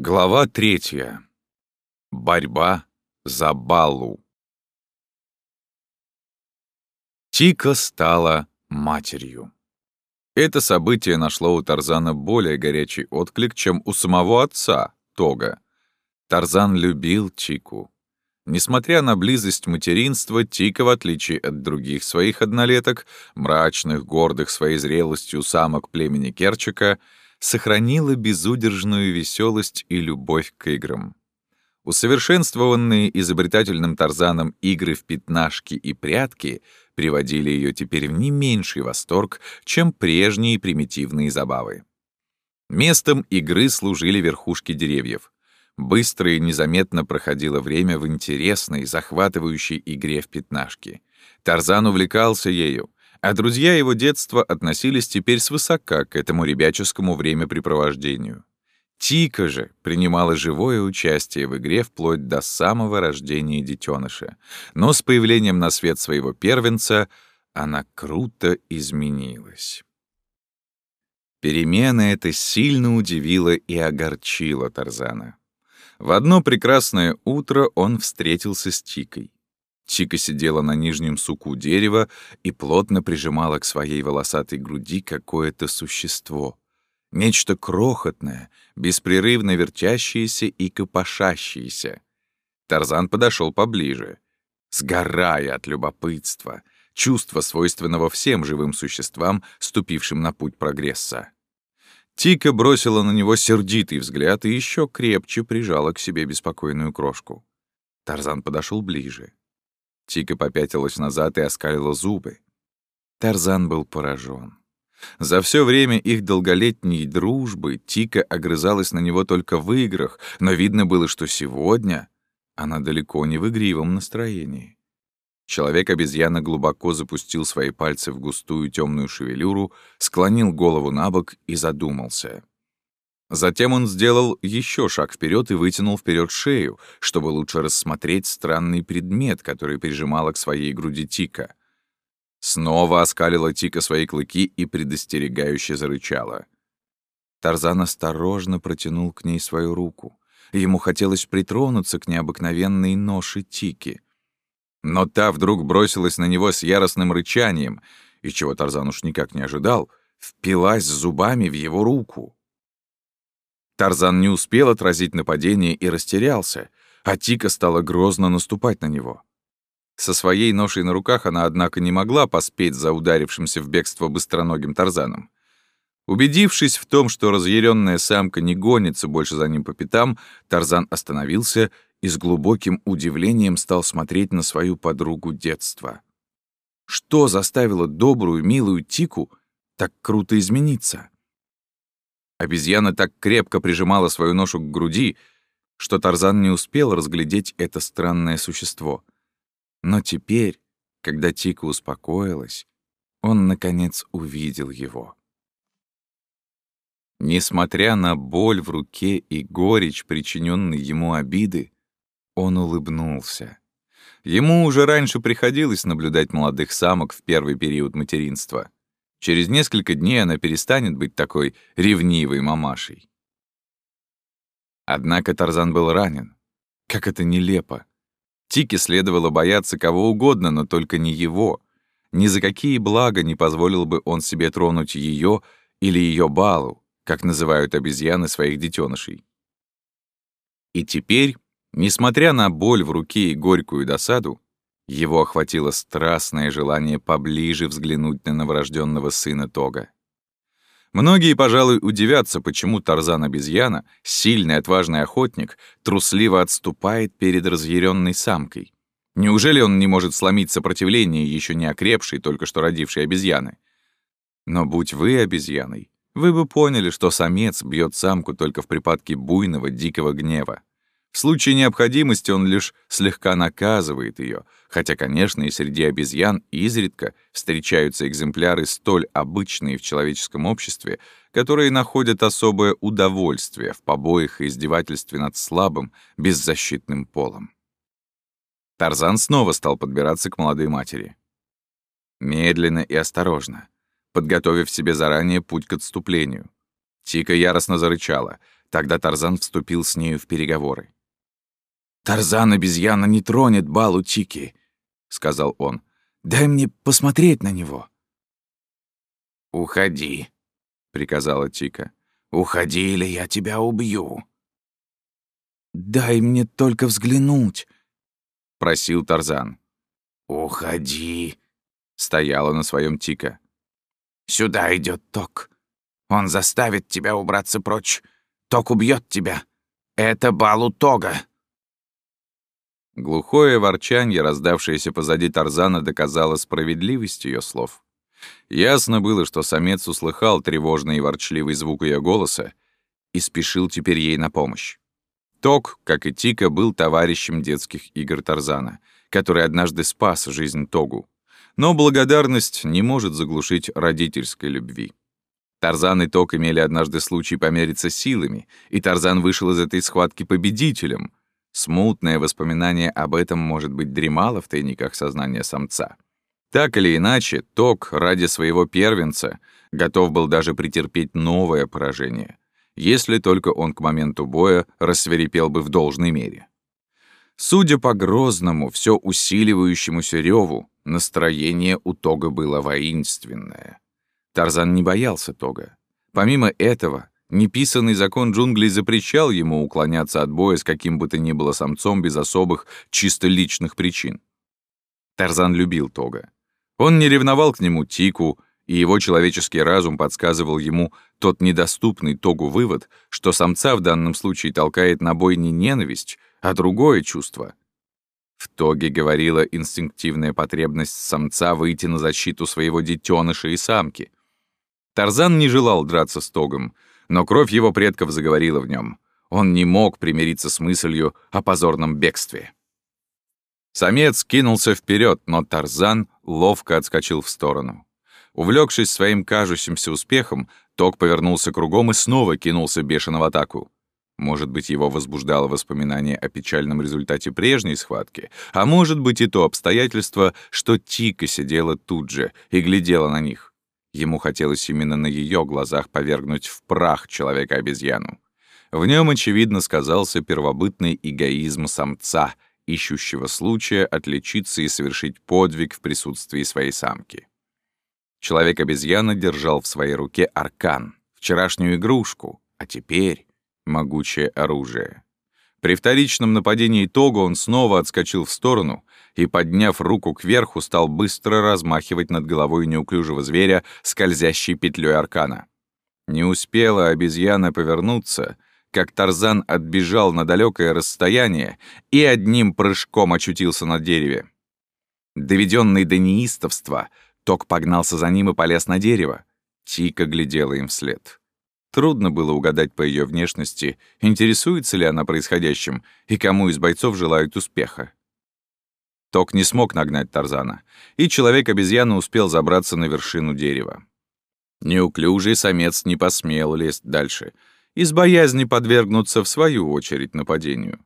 Глава третья. Борьба за Балу. Тика стала матерью. Это событие нашло у Тарзана более горячий отклик, чем у самого отца, Тога. Тарзан любил Тику. Несмотря на близость материнства, Тика, в отличие от других своих однолеток, мрачных, гордых своей зрелостью самок племени Керчика, сохранила безудержную веселость и любовь к играм. Усовершенствованные изобретательным Тарзаном игры в пятнашки и прятки приводили ее теперь в не меньший восторг, чем прежние примитивные забавы. Местом игры служили верхушки деревьев. Быстро и незаметно проходило время в интересной, захватывающей игре в пятнашки. Тарзан увлекался ею, а друзья его детства относились теперь свысока к этому ребяческому времяпрепровождению. Тика же принимала живое участие в игре вплоть до самого рождения детеныша, но с появлением на свет своего первенца она круто изменилась. Перемена эта сильно удивила и огорчила Тарзана. В одно прекрасное утро он встретился с Тикой. Чика сидела на нижнем суку дерева и плотно прижимала к своей волосатой груди какое-то существо. Нечто крохотное, беспрерывно вертящееся и копошащееся. Тарзан подошел поближе, сгорая от любопытства, чувства, свойственного всем живым существам, ступившим на путь прогресса. Тика бросила на него сердитый взгляд и еще крепче прижала к себе беспокойную крошку. Тарзан подошел ближе. Тика попятилась назад и оскалила зубы. Тарзан был поражен. За все время их долголетней дружбы Тика огрызалась на него только в играх, но видно было, что сегодня она далеко не в игривом настроении. Человек-обезьяна глубоко запустил свои пальцы в густую темную шевелюру, склонил голову на бок и задумался. Затем он сделал еще шаг вперед и вытянул вперед шею, чтобы лучше рассмотреть странный предмет, который прижимала к своей груди Тика. Снова оскалила Тика свои клыки и предостерегающе зарычала. Тарзан осторожно протянул к ней свою руку. Ему хотелось притронуться к необыкновенной ноше Тики. Но та вдруг бросилась на него с яростным рычанием, и чего Тарзан уж никак не ожидал, впилась зубами в его руку. Тарзан не успел отразить нападение и растерялся, а Тика стала грозно наступать на него. Со своей ношей на руках она, однако, не могла поспеть за ударившимся в бегство быстроногим Тарзаном. Убедившись в том, что разъяренная самка не гонится больше за ним по пятам, Тарзан остановился и с глубоким удивлением стал смотреть на свою подругу детства. Что заставило добрую, милую Тику так круто измениться? Обезьяна так крепко прижимала свою ношу к груди, что Тарзан не успел разглядеть это странное существо. Но теперь, когда Тика успокоилась, он, наконец, увидел его. Несмотря на боль в руке и горечь, причиненной ему обиды, он улыбнулся. Ему уже раньше приходилось наблюдать молодых самок в первый период материнства — Через несколько дней она перестанет быть такой ревнивой мамашей. Однако Тарзан был ранен. Как это нелепо. Тике следовало бояться кого угодно, но только не его. Ни за какие блага не позволил бы он себе тронуть ее или ее балу, как называют обезьяны своих детенышей. И теперь, несмотря на боль в руке и горькую досаду, его охватило страстное желание поближе взглянуть на новорожденного сына Тога. Многие, пожалуй, удивятся, почему Тарзан-обезьяна, сильный отважный охотник, трусливо отступает перед разъяренной самкой. Неужели он не может сломить сопротивление еще не окрепшей, только что родившей обезьяны? Но будь вы обезьяной, вы бы поняли, что самец бьет самку только в припадке буйного, дикого гнева. В случае необходимости он лишь слегка наказывает ее, хотя, конечно, и среди обезьян изредка встречаются экземпляры столь обычные в человеческом обществе, которые находят особое удовольствие в побоях и издевательстве над слабым, беззащитным полом. Тарзан снова стал подбираться к молодой матери. Медленно и осторожно, подготовив себе заранее путь к отступлению. Тика яростно зарычала — Тогда Тарзан вступил с нею в переговоры. «Тарзан-обезьяна не тронет балу Тики», — сказал он. «Дай мне посмотреть на него». «Уходи», — приказала Тика. «Уходи, или я тебя убью». «Дай мне только взглянуть», — просил Тарзан. «Уходи», — стояла на своем Тика. «Сюда идет Ток. Он заставит тебя убраться прочь. Ток убьет тебя. Это Балу Тога». Глухое ворчанье, раздавшееся позади Тарзана, доказало справедливость ее слов. Ясно было, что самец услыхал тревожный и ворчливый звук ее голоса и спешил теперь ей на помощь. Ток, как и Тика, был товарищем детских игр Тарзана, который однажды спас жизнь Тогу. Но благодарность не может заглушить родительской любви. Тарзан и Ток имели однажды случай помериться силами, и Тарзан вышел из этой схватки победителем. Смутное воспоминание об этом, может быть, дремало в тайниках сознания самца. Так или иначе, Ток ради своего первенца готов был даже претерпеть новое поражение, если только он к моменту боя рассверепел бы в должной мере. Судя по грозному, все усиливающемуся реву, настроение у Тога было воинственное. Тарзан не боялся Тога. Помимо этого, неписанный закон джунглей запрещал ему уклоняться от боя с каким бы то ни было самцом без особых, чисто личных причин. Тарзан любил Тога. Он не ревновал к нему Тику, и его человеческий разум подсказывал ему тот недоступный Тогу вывод, что самца в данном случае толкает на бой не ненависть, а другое чувство. В Тоге говорила инстинктивная потребность самца выйти на защиту своего детеныша и самки. Тарзан не желал драться с Тогом, но кровь его предков заговорила в нем. Он не мог примириться с мыслью о позорном бегстве. Самец кинулся вперед, но Тарзан ловко отскочил в сторону. Увлекшись своим кажущимся успехом, Ток повернулся кругом и снова кинулся бешено в атаку. Может быть, его возбуждало воспоминание о печальном результате прежней схватки, а может быть и то обстоятельство, что Тика сидела тут же и глядела на них. Ему хотелось именно на ее глазах повергнуть в прах человека-обезьяну. В нем, очевидно, сказался первобытный эгоизм самца — ищущего случая отличиться и совершить подвиг в присутствии своей самки. Человек-обезьяна держал в своей руке аркан, вчерашнюю игрушку, а теперь могучее оружие. При вторичном нападении Того он снова отскочил в сторону и, подняв руку кверху, стал быстро размахивать над головой неуклюжего зверя скользящей петлей аркана. Не успела обезьяна повернуться — как Тарзан отбежал на далекое расстояние и одним прыжком очутился на дереве. Доведенный до неистовства, Ток погнался за ним и полез на дерево. Тика глядела им вслед. Трудно было угадать по ее внешности, интересуется ли она происходящим и кому из бойцов желают успеха. Ток не смог нагнать Тарзана, и человек-обезьяна успел забраться на вершину дерева. Неуклюжий самец не посмел лезть дальше — из боязни подвергнуться в свою очередь нападению.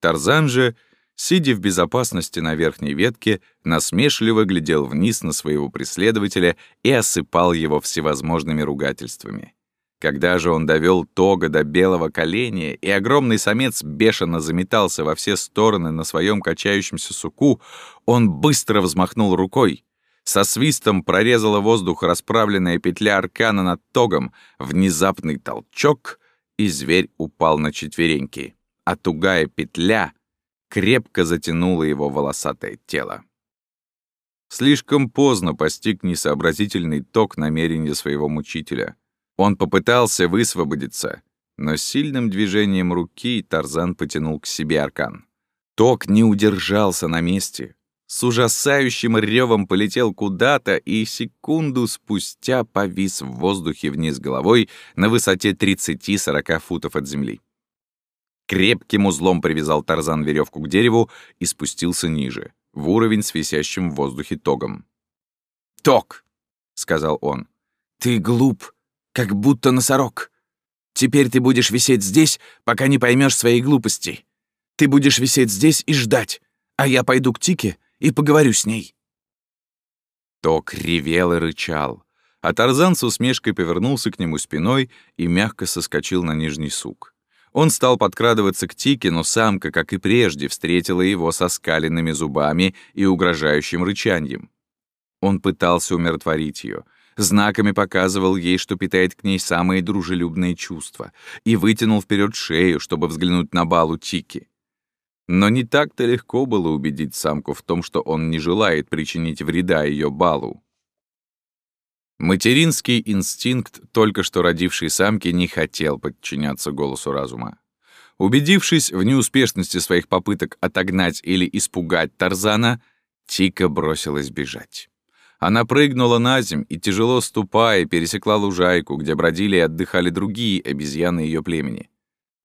Тарзан же, сидя в безопасности на верхней ветке, насмешливо глядел вниз на своего преследователя и осыпал его всевозможными ругательствами. Когда же он довел Тога до белого коленя, и огромный самец бешено заметался во все стороны на своем качающемся суку, он быстро взмахнул рукой. Со свистом прорезала воздух расправленная петля аркана над Тогом, внезапный толчок, и зверь упал на четвереньки, а тугая петля крепко затянула его волосатое тело. Слишком поздно постиг несообразительный ток намерения своего мучителя. Он попытался высвободиться, но сильным движением руки Тарзан потянул к себе аркан. Ток не удержался на месте, с ужасающим ревом полетел куда-то и секунду спустя повис в воздухе вниз головой на высоте 30-40 футов от земли. Крепким узлом привязал Тарзан веревку к дереву и спустился ниже, в уровень с висящим в воздухе тогом. «Ток!» — сказал он. «Ты глуп, как будто носорог. Теперь ты будешь висеть здесь, пока не поймешь своей глупости. Ты будешь висеть здесь и ждать, а я пойду к Тике и поговорю с ней». Ток ревел и рычал, а Тарзан с усмешкой повернулся к нему спиной и мягко соскочил на нижний сук. Он стал подкрадываться к Тике, но самка, как и прежде, встретила его со скаленными зубами и угрожающим рычанием. Он пытался умиротворить ее, знаками показывал ей, что питает к ней самые дружелюбные чувства, и вытянул вперед шею, чтобы взглянуть на балу Тики. Но не так-то легко было убедить самку в том, что он не желает причинить вреда ее балу. Материнский инстинкт только что родившей самки не хотел подчиняться голосу разума. Убедившись в неуспешности своих попыток отогнать или испугать Тарзана, Тика бросилась бежать. Она прыгнула на земь и, тяжело ступая, пересекла лужайку, где бродили и отдыхали другие обезьяны ее племени.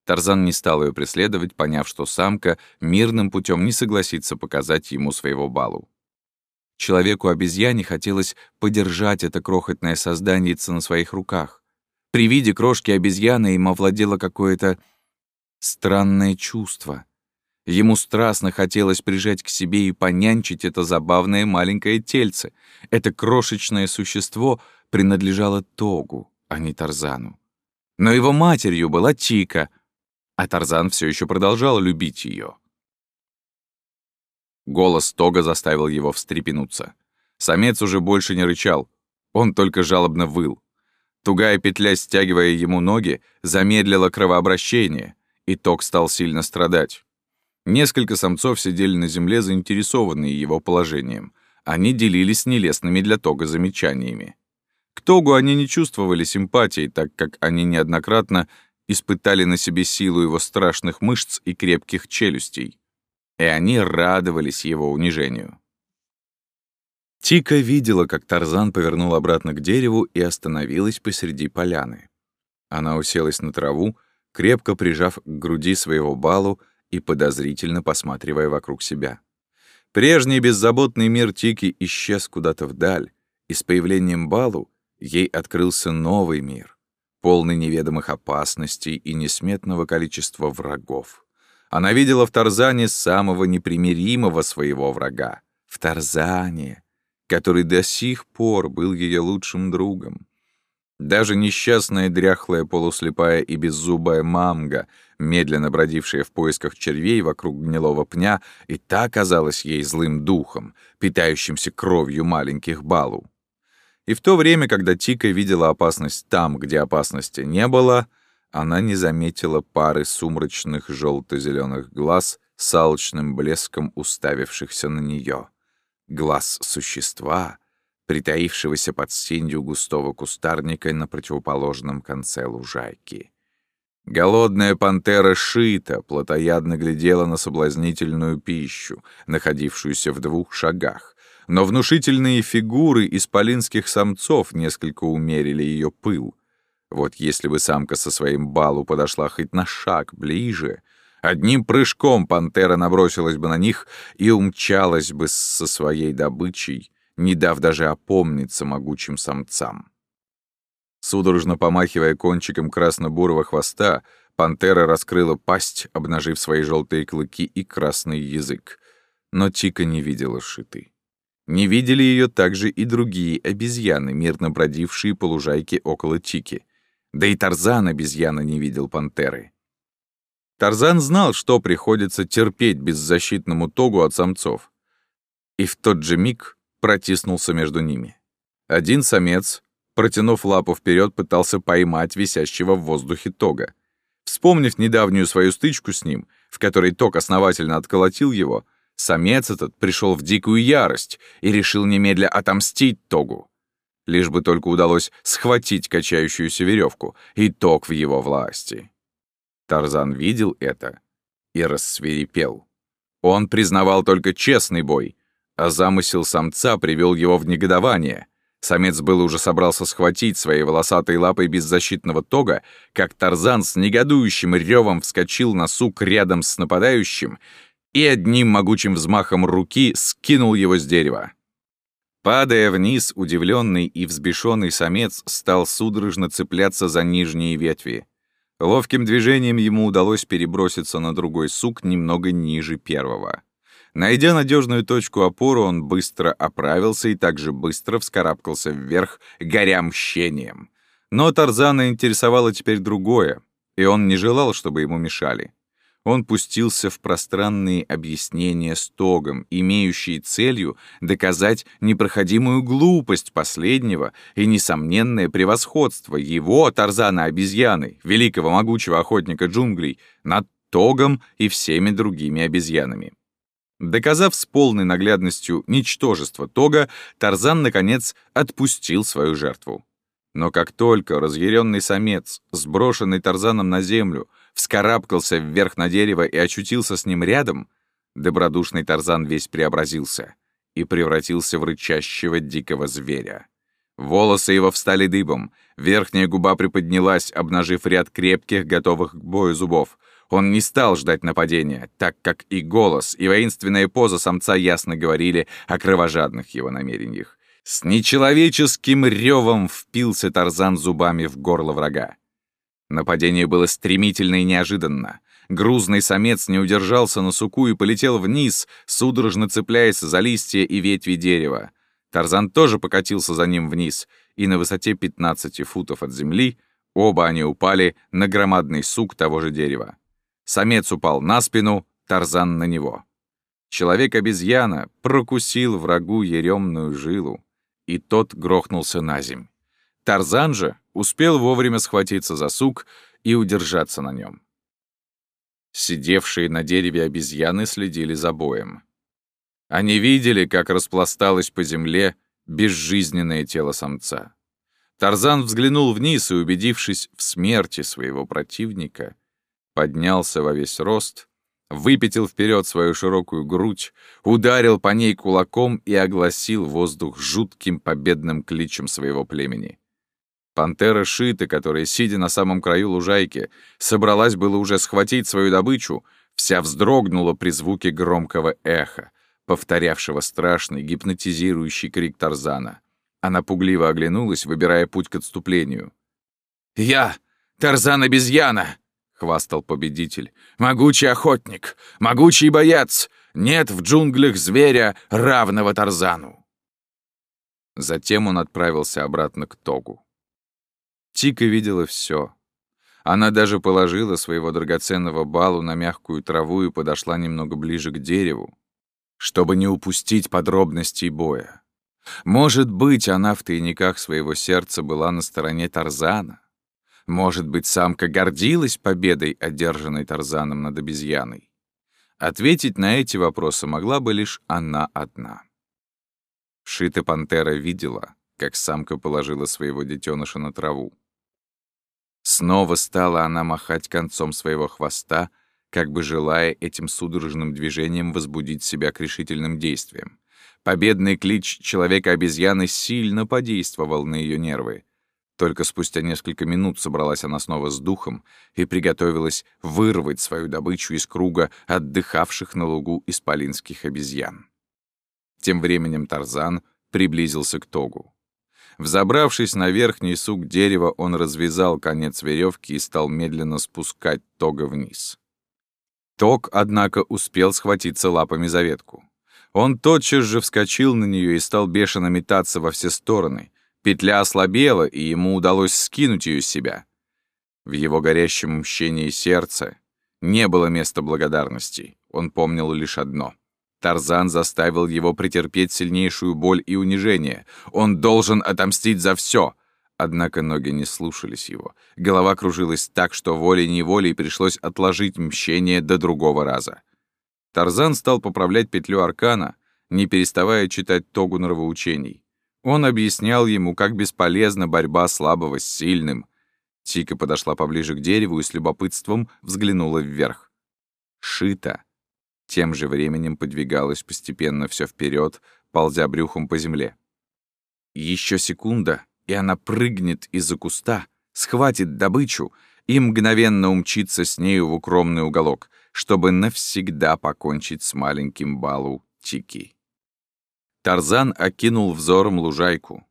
Тарзан не стал ее преследовать, поняв, что самка мирным путем не согласится показать ему своего балу. Человеку-обезьяне хотелось подержать это крохотное создание на своих руках. При виде крошки обезьяны им овладело какое-то странное чувство. Ему страстно хотелось прижать к себе и понянчить это забавное маленькое тельце. Это крошечное существо принадлежало Тогу, а не Тарзану. Но его матерью была Тика, а Тарзан все еще продолжал любить ее. Голос Тога заставил его встрепенуться. Самец уже больше не рычал, он только жалобно выл. Тугая петля, стягивая ему ноги, замедлила кровообращение, и Тог стал сильно страдать. Несколько самцов сидели на земле, заинтересованные его положением. Они делились нелестными для Тога замечаниями. К Тогу они не чувствовали симпатии, так как они неоднократно испытали на себе силу его страшных мышц и крепких челюстей и они радовались его унижению. Тика видела, как Тарзан повернул обратно к дереву и остановилась посреди поляны. Она уселась на траву, крепко прижав к груди своего балу и подозрительно посматривая вокруг себя. Прежний беззаботный мир Тики исчез куда-то вдаль, и с появлением балу ей открылся новый мир, полный неведомых опасностей и несметного количества врагов. Она видела в Тарзане самого непримиримого своего врага. В Тарзане, который до сих пор был ее лучшим другом. Даже несчастная дряхлая полуслепая и беззубая мамга, медленно бродившая в поисках червей вокруг гнилого пня, и та казалась ей злым духом, питающимся кровью маленьких балу. И в то время, когда Тика видела опасность там, где опасности не было, она не заметила пары сумрачных желто-зеленых глаз с алчным блеском уставившихся на нее. Глаз существа, притаившегося под сенью густого кустарника на противоположном конце лужайки. Голодная пантера Шита плотоядно глядела на соблазнительную пищу, находившуюся в двух шагах, но внушительные фигуры исполинских самцов несколько умерили ее пыл — вот если бы самка со своим балу подошла хоть на шаг ближе, одним прыжком пантера набросилась бы на них и умчалась бы со своей добычей, не дав даже опомниться могучим самцам. Судорожно помахивая кончиком красно-бурого хвоста, пантера раскрыла пасть, обнажив свои желтые клыки и красный язык. Но Тика не видела шиты. Не видели ее также и другие обезьяны, мирно бродившие по лужайке около Тики. Да и Тарзан обезьяна не видел пантеры. Тарзан знал, что приходится терпеть беззащитному тогу от самцов. И в тот же миг протиснулся между ними. Один самец, протянув лапу вперед, пытался поймать висящего в воздухе тога. Вспомнив недавнюю свою стычку с ним, в которой тог основательно отколотил его, самец этот пришел в дикую ярость и решил немедля отомстить тогу лишь бы только удалось схватить качающуюся веревку, и ток в его власти. Тарзан видел это и рассверепел. Он признавал только честный бой, а замысел самца привел его в негодование. Самец был уже собрался схватить своей волосатой лапой беззащитного тога, как Тарзан с негодующим ревом вскочил на сук рядом с нападающим и одним могучим взмахом руки скинул его с дерева. Падая вниз, удивленный и взбешенный самец стал судорожно цепляться за нижние ветви. Ловким движением ему удалось переброситься на другой сук немного ниже первого. Найдя надежную точку опоры, он быстро оправился и также быстро вскарабкался вверх, горя мщением. Но Тарзана интересовало теперь другое. и он не желал, чтобы ему мешали. Он пустился в пространные объяснения с Тогом, имеющие целью доказать непроходимую глупость последнего и несомненное превосходство его, Тарзана-обезьяны, великого могучего охотника джунглей, над Тогом и всеми другими обезьянами. Доказав с полной наглядностью ничтожество Тога, Тарзан, наконец, отпустил свою жертву. Но как только разъяренный самец, сброшенный Тарзаном на землю, вскарабкался вверх на дерево и очутился с ним рядом, добродушный Тарзан весь преобразился и превратился в рычащего дикого зверя. Волосы его встали дыбом, верхняя губа приподнялась, обнажив ряд крепких, готовых к бою зубов. Он не стал ждать нападения, так как и голос, и воинственная поза самца ясно говорили о кровожадных его намерениях. С нечеловеческим ревом впился Тарзан зубами в горло врага. Нападение было стремительно и неожиданно. Грузный самец не удержался на суку и полетел вниз, судорожно цепляясь за листья и ветви дерева. Тарзан тоже покатился за ним вниз, и на высоте 15 футов от земли оба они упали на громадный сук того же дерева. Самец упал на спину, Тарзан на него. Человек-обезьяна прокусил врагу еремную жилу, и тот грохнулся на земь. Тарзан же успел вовремя схватиться за сук и удержаться на нем. Сидевшие на дереве обезьяны следили за боем. Они видели, как распласталось по земле безжизненное тело самца. Тарзан взглянул вниз и, убедившись в смерти своего противника, поднялся во весь рост, выпятил вперед свою широкую грудь, ударил по ней кулаком и огласил воздух жутким победным кличем своего племени. Пантера Шита, которая, сидя на самом краю лужайки, собралась было уже схватить свою добычу, вся вздрогнула при звуке громкого эха, повторявшего страшный гипнотизирующий крик Тарзана. Она пугливо оглянулась, выбирая путь к отступлению. «Я, Тарзан-обезьяна!» — хвастал победитель. «Могучий охотник! Могучий боец! Нет в джунглях зверя, равного Тарзану!» Затем он отправился обратно к Тогу. Тика видела все. Она даже положила своего драгоценного балу на мягкую траву и подошла немного ближе к дереву, чтобы не упустить подробностей боя. Может быть, она в тайниках своего сердца была на стороне Тарзана. Может быть, самка гордилась победой, одержанной Тарзаном над обезьяной. Ответить на эти вопросы могла бы лишь она одна. Шита пантера видела, как самка положила своего детеныша на траву. Снова стала она махать концом своего хвоста, как бы желая этим судорожным движением возбудить себя к решительным действиям. Победный клич человека-обезьяны сильно подействовал на ее нервы. Только спустя несколько минут собралась она снова с духом и приготовилась вырвать свою добычу из круга отдыхавших на лугу исполинских обезьян. Тем временем Тарзан приблизился к Тогу. Взобравшись на верхний сук дерева, он развязал конец веревки и стал медленно спускать Тога вниз. Тог, однако, успел схватиться лапами за ветку. Он тотчас же вскочил на нее и стал бешено метаться во все стороны. Петля ослабела, и ему удалось скинуть ее с себя. В его горящем мщении сердце не было места благодарности. Он помнил лишь одно — Тарзан заставил его претерпеть сильнейшую боль и унижение. Он должен отомстить за все. Однако ноги не слушались его. Голова кружилась так, что волей-неволей пришлось отложить мщение до другого раза. Тарзан стал поправлять петлю аркана, не переставая читать тогу нравоучений. Он объяснял ему, как бесполезна борьба слабого с сильным. Тика подошла поближе к дереву и с любопытством взглянула вверх. Шита тем же временем подвигалась постепенно все вперед, ползя брюхом по земле. Еще секунда, и она прыгнет из-за куста, схватит добычу и мгновенно умчится с нею в укромный уголок, чтобы навсегда покончить с маленьким Балу Тики. Тарзан окинул взором лужайку.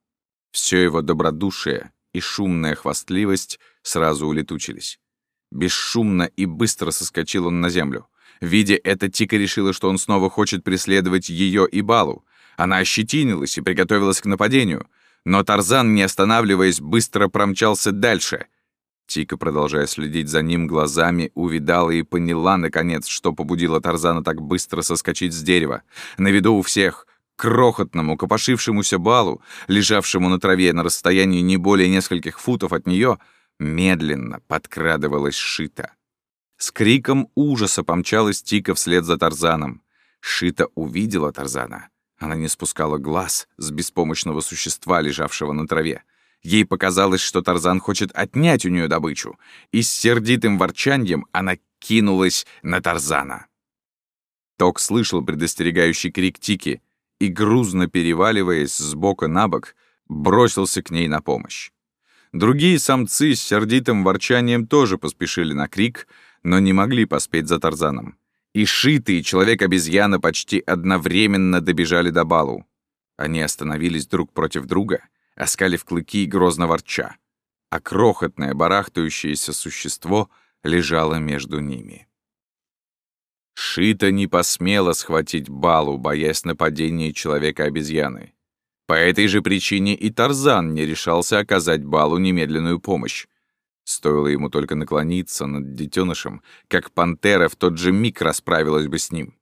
Все его добродушие и шумная хвастливость сразу улетучились. Бесшумно и быстро соскочил он на землю. Видя это, Тика решила, что он снова хочет преследовать ее и Балу. Она ощетинилась и приготовилась к нападению. Но Тарзан, не останавливаясь, быстро промчался дальше. Тика, продолжая следить за ним глазами, увидала и поняла, наконец, что побудило Тарзана так быстро соскочить с дерева. На виду у всех, крохотному, копошившемуся балу, лежавшему на траве на расстоянии не более нескольких футов от нее, медленно подкрадывалась Шита. С криком ужаса помчалась Тика вслед за Тарзаном. Шита увидела Тарзана. Она не спускала глаз с беспомощного существа, лежавшего на траве. Ей показалось, что Тарзан хочет отнять у нее добычу, и с сердитым ворчаньем она кинулась на Тарзана. Ток слышал предостерегающий крик Тики и, грузно переваливаясь с бока на бок, бросился к ней на помощь. Другие самцы с сердитым ворчанием тоже поспешили на крик, но не могли поспеть за Тарзаном. И Шиты, Человек-обезьяна почти одновременно добежали до балу. Они остановились друг против друга — оскалив клыки и грозно ворча, а крохотное барахтающееся существо лежало между ними. Шита не посмела схватить Балу, боясь нападения человека-обезьяны. По этой же причине и Тарзан не решался оказать Балу немедленную помощь. Стоило ему только наклониться над детенышем, как пантера в тот же миг расправилась бы с ним.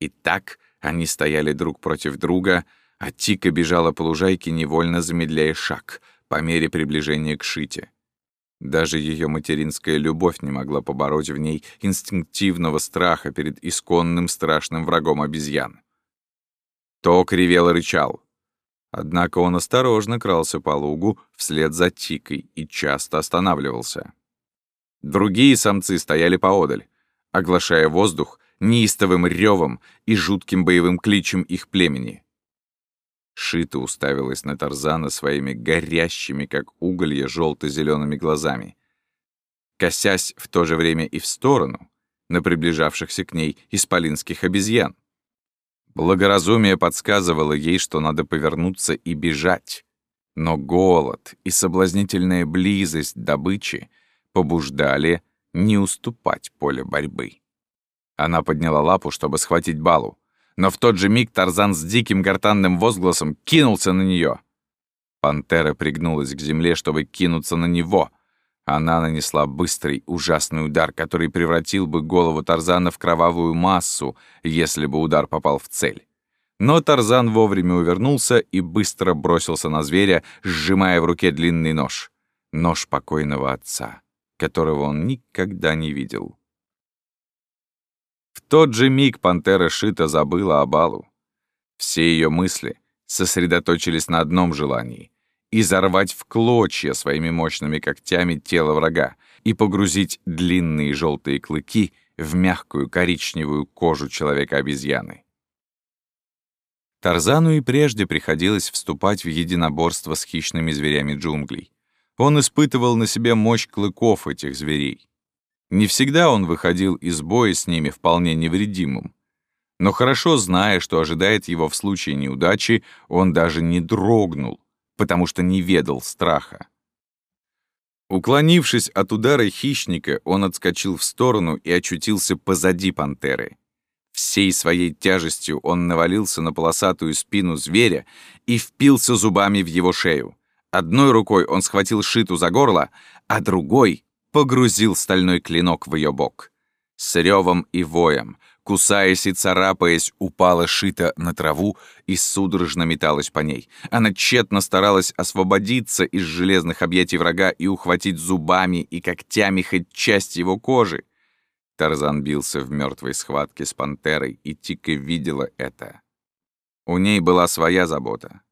И так они стояли друг против друга — а Тика бежала по лужайке, невольно замедляя шаг по мере приближения к Шите. Даже ее материнская любовь не могла побороть в ней инстинктивного страха перед исконным страшным врагом обезьян. Ток ревел и рычал. Однако он осторожно крался по лугу вслед за Тикой и часто останавливался. Другие самцы стояли поодаль, оглашая воздух неистовым ревом и жутким боевым кличем их племени. Шита уставилась на Тарзана своими горящими, как уголья, желто зелеными глазами, косясь в то же время и в сторону, на приближавшихся к ней исполинских обезьян. Благоразумие подсказывало ей, что надо повернуться и бежать, но голод и соблазнительная близость добычи побуждали не уступать поле борьбы. Она подняла лапу, чтобы схватить Балу, но в тот же миг Тарзан с диким гортанным возгласом кинулся на нее. Пантера пригнулась к земле, чтобы кинуться на него. Она нанесла быстрый, ужасный удар, который превратил бы голову Тарзана в кровавую массу, если бы удар попал в цель. Но Тарзан вовремя увернулся и быстро бросился на зверя, сжимая в руке длинный нож. Нож покойного отца, которого он никогда не видел. Тот же миг пантера Шита забыла о балу. Все ее мысли сосредоточились на одном желании — изорвать в клочья своими мощными когтями тело врага и погрузить длинные желтые клыки в мягкую коричневую кожу человека-обезьяны. Тарзану и прежде приходилось вступать в единоборство с хищными зверями джунглей. Он испытывал на себе мощь клыков этих зверей. Не всегда он выходил из боя с ними вполне невредимым. Но хорошо зная, что ожидает его в случае неудачи, он даже не дрогнул, потому что не ведал страха. Уклонившись от удара хищника, он отскочил в сторону и очутился позади пантеры. Всей своей тяжестью он навалился на полосатую спину зверя и впился зубами в его шею. Одной рукой он схватил Шиту за горло, а другой погрузил стальной клинок в ее бок. С ревом и воем, кусаясь и царапаясь, упала шита на траву и судорожно металась по ней. Она тщетно старалась освободиться из железных объятий врага и ухватить зубами и когтями хоть часть его кожи. Тарзан бился в мертвой схватке с пантерой, и Тика видела это. У ней была своя забота.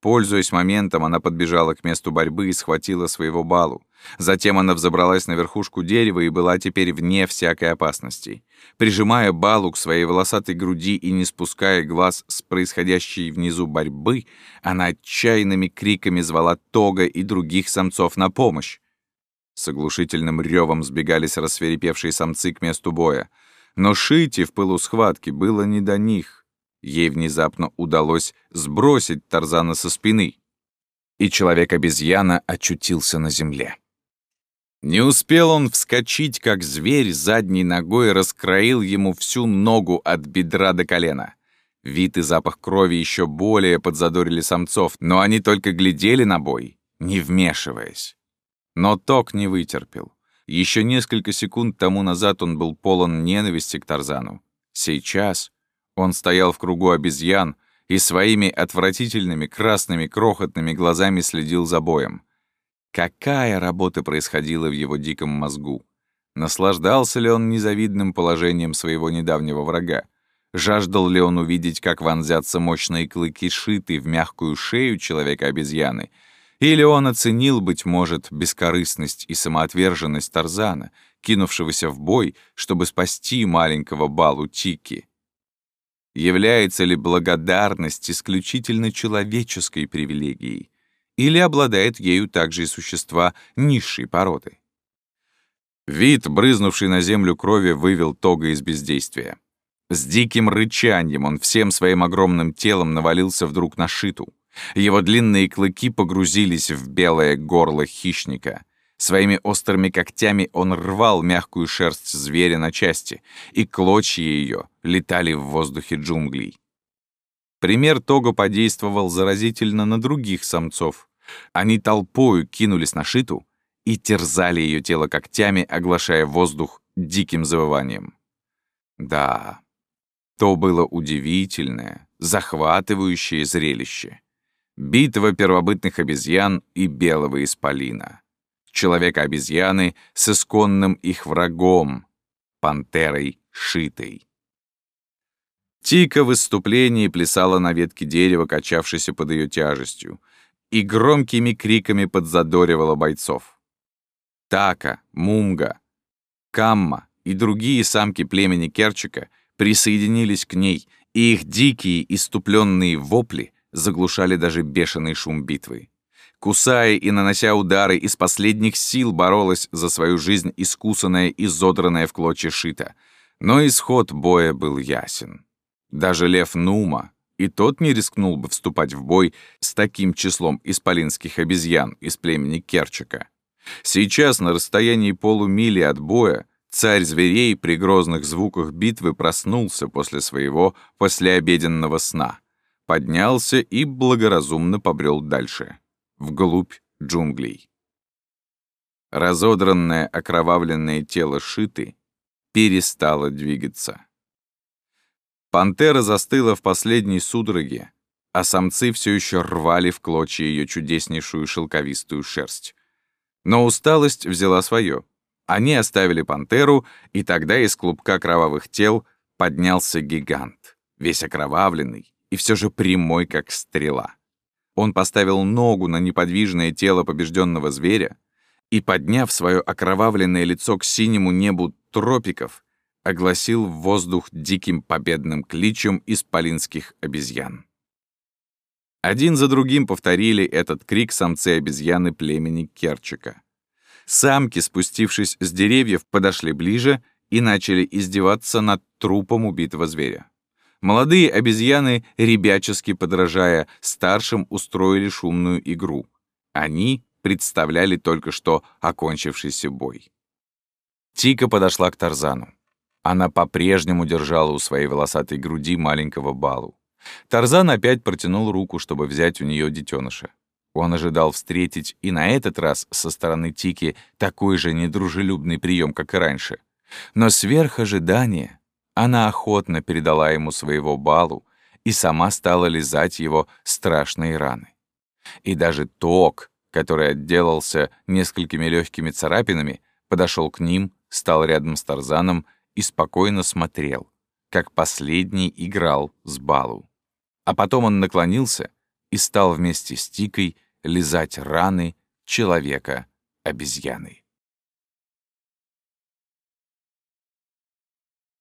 Пользуясь моментом, она подбежала к месту борьбы и схватила своего балу. Затем она взобралась на верхушку дерева и была теперь вне всякой опасности. Прижимая балу к своей волосатой груди и не спуская глаз с происходящей внизу борьбы, она отчаянными криками звала Тога и других самцов на помощь. С оглушительным ревом сбегались рассверепевшие самцы к месту боя. Но Шити в пылу схватки было не до них. Ей внезапно удалось сбросить Тарзана со спины, и человек-обезьяна очутился на земле. Не успел он вскочить, как зверь задней ногой раскроил ему всю ногу от бедра до колена. Вид и запах крови еще более подзадорили самцов, но они только глядели на бой, не вмешиваясь. Но Ток не вытерпел. Еще несколько секунд тому назад он был полон ненависти к Тарзану. Сейчас он стоял в кругу обезьян и своими отвратительными красными крохотными глазами следил за боем. Какая работа происходила в его диком мозгу? Наслаждался ли он незавидным положением своего недавнего врага? Жаждал ли он увидеть, как вонзятся мощные клыки шиты в мягкую шею человека-обезьяны? Или он оценил, быть может, бескорыстность и самоотверженность Тарзана, кинувшегося в бой, чтобы спасти маленького Балу Тики? Является ли благодарность исключительно человеческой привилегией? Или обладает ею также и существа низшей породы? Вид, брызнувший на землю крови, вывел Тога из бездействия. С диким рычанием он всем своим огромным телом навалился вдруг на Шиту. Его длинные клыки погрузились в белое горло хищника. Своими острыми когтями он рвал мягкую шерсть зверя на части, и клочья ее летали в воздухе джунглей. Пример Того подействовал заразительно на других самцов. Они толпою кинулись на Шиту и терзали ее тело когтями, оглашая воздух диким завыванием. Да, то было удивительное, захватывающее зрелище. Битва первобытных обезьян и белого исполина. Человека-обезьяны с исконным их врагом, пантерой шитой. Тика в выступлении плясала на ветке дерева, качавшейся под ее тяжестью, и громкими криками подзадоривала бойцов. Така, Мумга, Камма и другие самки племени Керчика — присоединились к ней, и их дикие, иступленные вопли заглушали даже бешеный шум битвы. Кусая и нанося удары, из последних сил боролась за свою жизнь искусанная и зодранная в клочья шита. Но исход боя был ясен. Даже лев Нума, и тот не рискнул бы вступать в бой с таким числом исполинских обезьян из племени Керчика. Сейчас, на расстоянии полумили от боя, Царь зверей при грозных звуках битвы проснулся после своего послеобеденного сна, поднялся и благоразумно побрел дальше, вглубь джунглей. Разодранное окровавленное тело Шиты перестало двигаться. Пантера застыла в последней судороге, а самцы все еще рвали в клочья ее чудеснейшую шелковистую шерсть. Но усталость взяла свое — они оставили пантеру, и тогда из клубка кровавых тел поднялся гигант, весь окровавленный и все же прямой, как стрела. Он поставил ногу на неподвижное тело побежденного зверя и, подняв свое окровавленное лицо к синему небу тропиков, огласил в воздух диким победным кличем исполинских обезьян. Один за другим повторили этот крик самцы-обезьяны племени Керчика. Самки, спустившись с деревьев, подошли ближе и начали издеваться над трупом убитого зверя. Молодые обезьяны, ребячески подражая старшим, устроили шумную игру. Они представляли только что окончившийся бой. Тика подошла к Тарзану. Она по-прежнему держала у своей волосатой груди маленького балу. Тарзан опять протянул руку, чтобы взять у нее детеныша. Он ожидал встретить и на этот раз со стороны Тики такой же недружелюбный прием, как и раньше. Но сверх ожидания она охотно передала ему своего балу и сама стала лизать его страшные раны. И даже Ток, который отделался несколькими легкими царапинами, подошел к ним, стал рядом с Тарзаном и спокойно смотрел, как последний играл с балу. А потом он наклонился — и стал вместе с Тикой лизать раны человека-обезьяны.